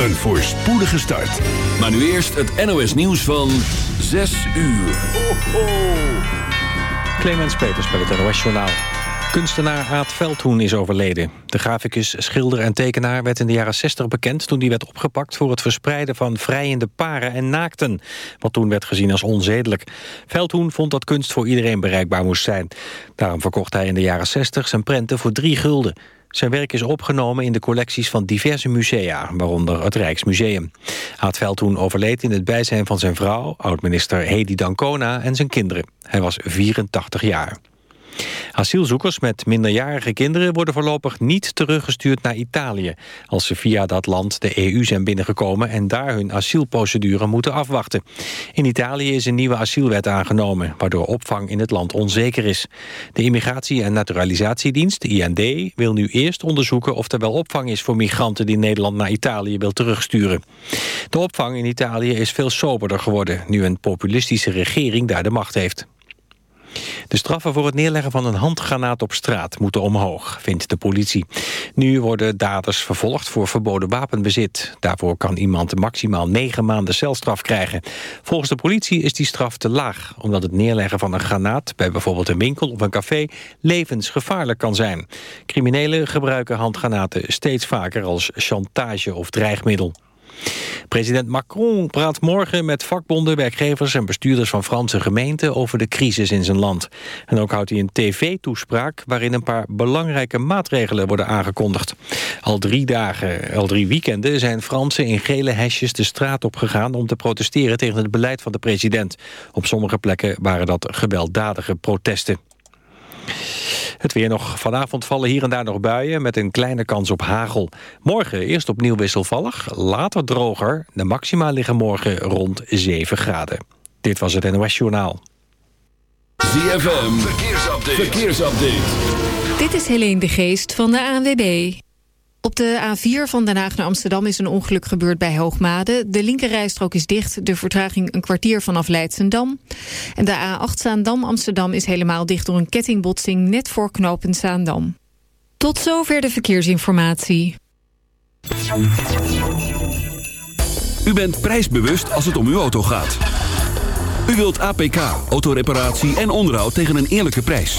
Een voorspoedige start. Maar nu eerst het NOS nieuws van 6 uur. Ho, ho. Clemens Peters bij het NOS Journaal. Kunstenaar Aad Veldhoen is overleden. De graficus, schilder en tekenaar werd in de jaren 60 bekend... toen hij werd opgepakt voor het verspreiden van vrijende paren en naakten... wat toen werd gezien als onzedelijk. Veldhoen vond dat kunst voor iedereen bereikbaar moest zijn. Daarom verkocht hij in de jaren 60 zijn prenten voor drie gulden. Zijn werk is opgenomen in de collecties van diverse musea, waaronder het Rijksmuseum. Aad Veldhoen overleed in het bijzijn van zijn vrouw, oud-minister Hedy Dancona en zijn kinderen. Hij was 84 jaar. Asielzoekers met minderjarige kinderen worden voorlopig niet teruggestuurd naar Italië... als ze via dat land de EU zijn binnengekomen en daar hun asielprocedure moeten afwachten. In Italië is een nieuwe asielwet aangenomen, waardoor opvang in het land onzeker is. De Immigratie- en Naturalisatiedienst, IND, wil nu eerst onderzoeken of er wel opvang is voor migranten die Nederland naar Italië wil terugsturen. De opvang in Italië is veel soberder geworden, nu een populistische regering daar de macht heeft. De straffen voor het neerleggen van een handgranaat op straat moeten omhoog, vindt de politie. Nu worden daders vervolgd voor verboden wapenbezit. Daarvoor kan iemand maximaal negen maanden celstraf krijgen. Volgens de politie is die straf te laag, omdat het neerleggen van een granaat bij bijvoorbeeld een winkel of een café levensgevaarlijk kan zijn. Criminelen gebruiken handgranaten steeds vaker als chantage of dreigmiddel. President Macron praat morgen met vakbonden, werkgevers en bestuurders van Franse gemeenten over de crisis in zijn land. En ook houdt hij een tv-toespraak waarin een paar belangrijke maatregelen worden aangekondigd. Al drie dagen, al drie weekenden zijn Fransen in gele hesjes de straat op gegaan om te protesteren tegen het beleid van de president. Op sommige plekken waren dat gewelddadige protesten. Het weer nog. Vanavond vallen hier en daar nog buien met een kleine kans op hagel. Morgen eerst opnieuw wisselvallig, later droger. De maxima liggen morgen rond 7 graden. Dit was het NOS Journaal. ZFM, verkeersupdate. verkeersupdate. Dit is Helene de Geest van de ANWB. Op de A4 van Den Haag naar Amsterdam is een ongeluk gebeurd bij Hoogmade. De linkerrijstrook is dicht, de vertraging een kwartier vanaf Leidsendam. En de A8 Zaandam-Amsterdam is helemaal dicht door een kettingbotsing... net voor knooppunt Zaandam. Tot zover de verkeersinformatie. U bent prijsbewust als het om uw auto gaat. U wilt APK, autoreparatie en onderhoud tegen een eerlijke prijs.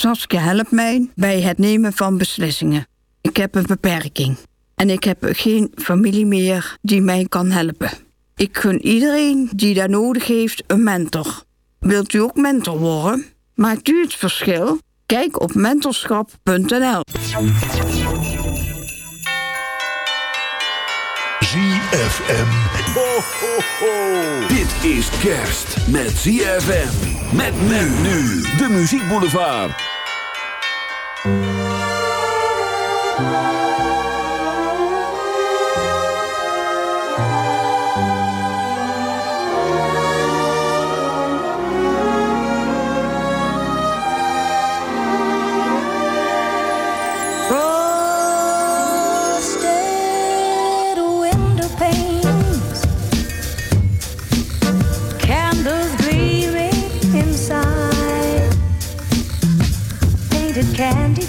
Saskia helpt mij bij het nemen van beslissingen. Ik heb een beperking en ik heb geen familie meer die mij kan helpen. Ik gun iedereen die daar nodig heeft een mentor. Wilt u ook mentor worden? Maakt u het verschil? Kijk op mentorschap.nl. ZFM. Ho, ho, ho. Dit is kerst met ZFM. Met men nu. De Muziek Boulevard.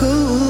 cool.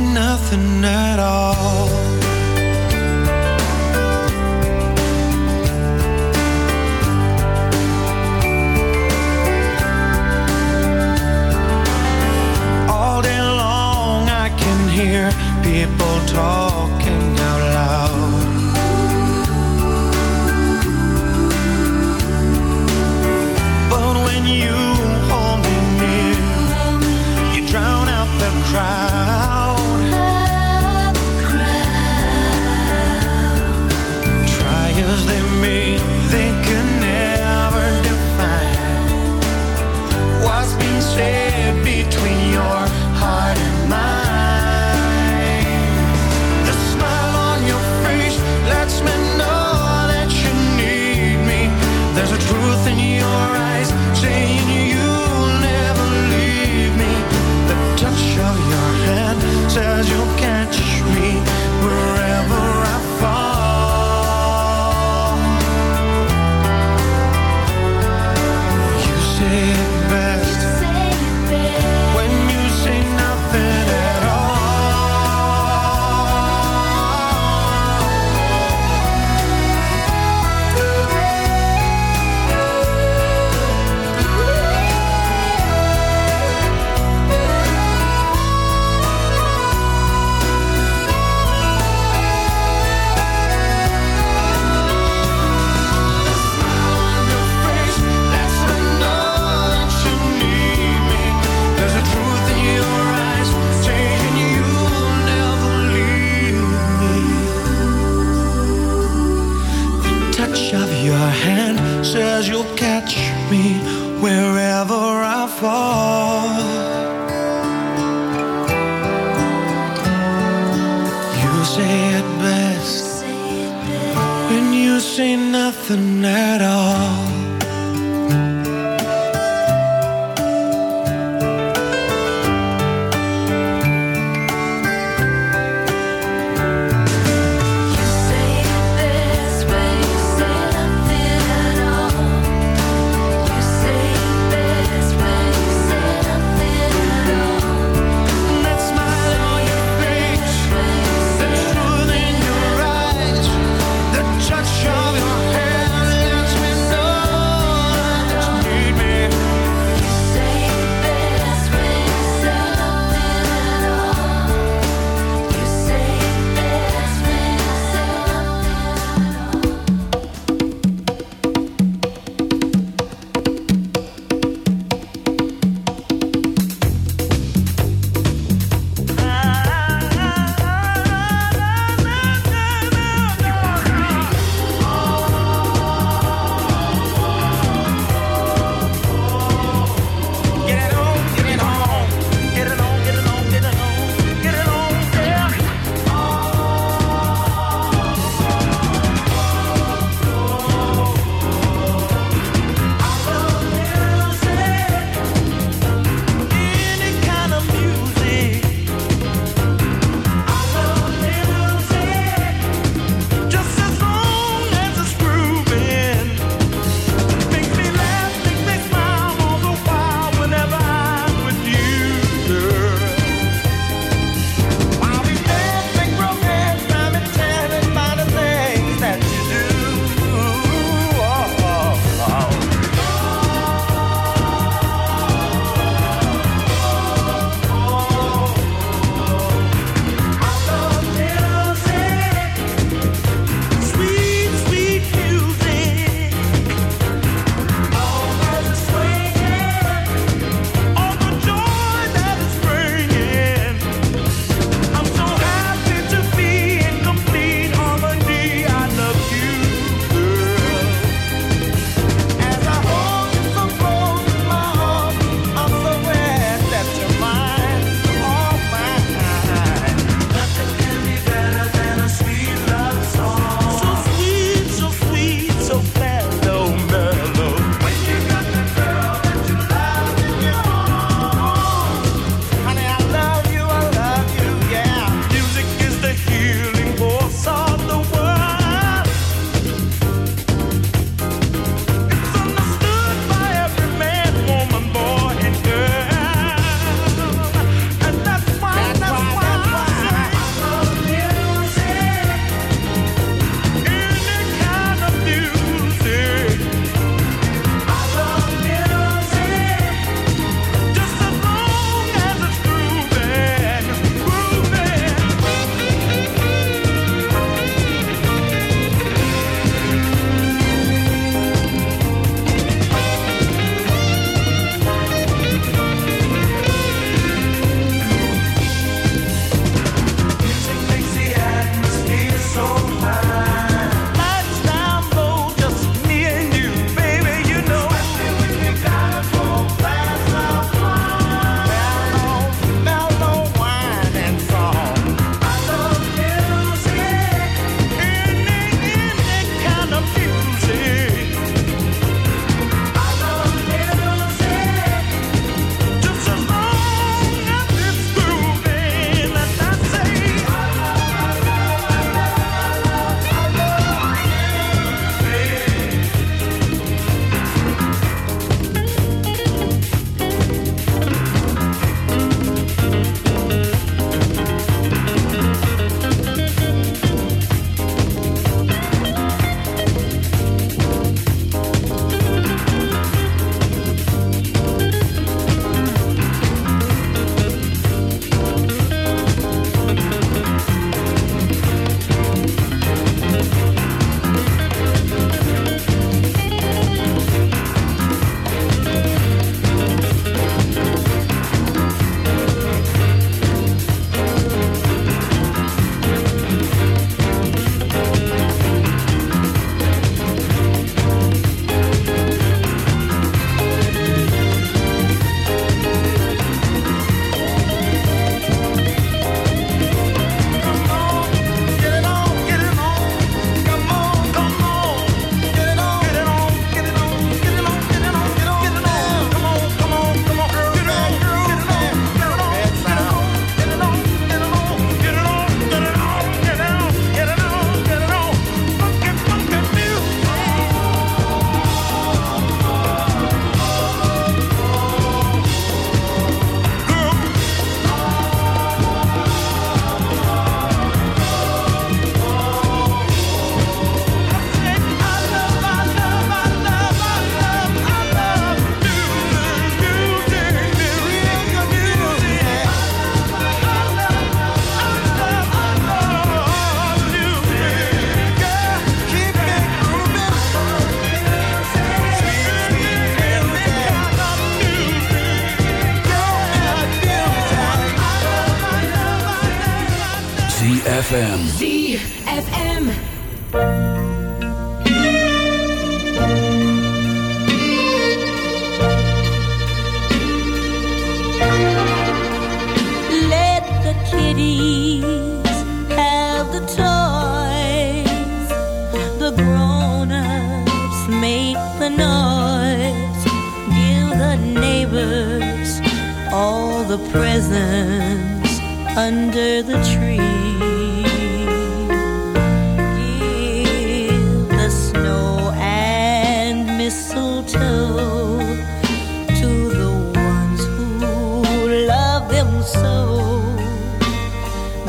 nothing at all. All day long I can hear people talking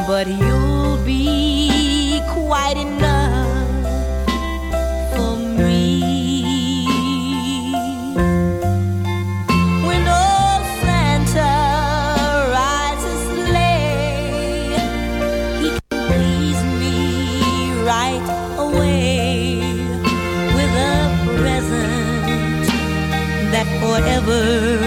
but you'll be quite enough for me. When old Santa rises late. he can please me right away with a present that forever.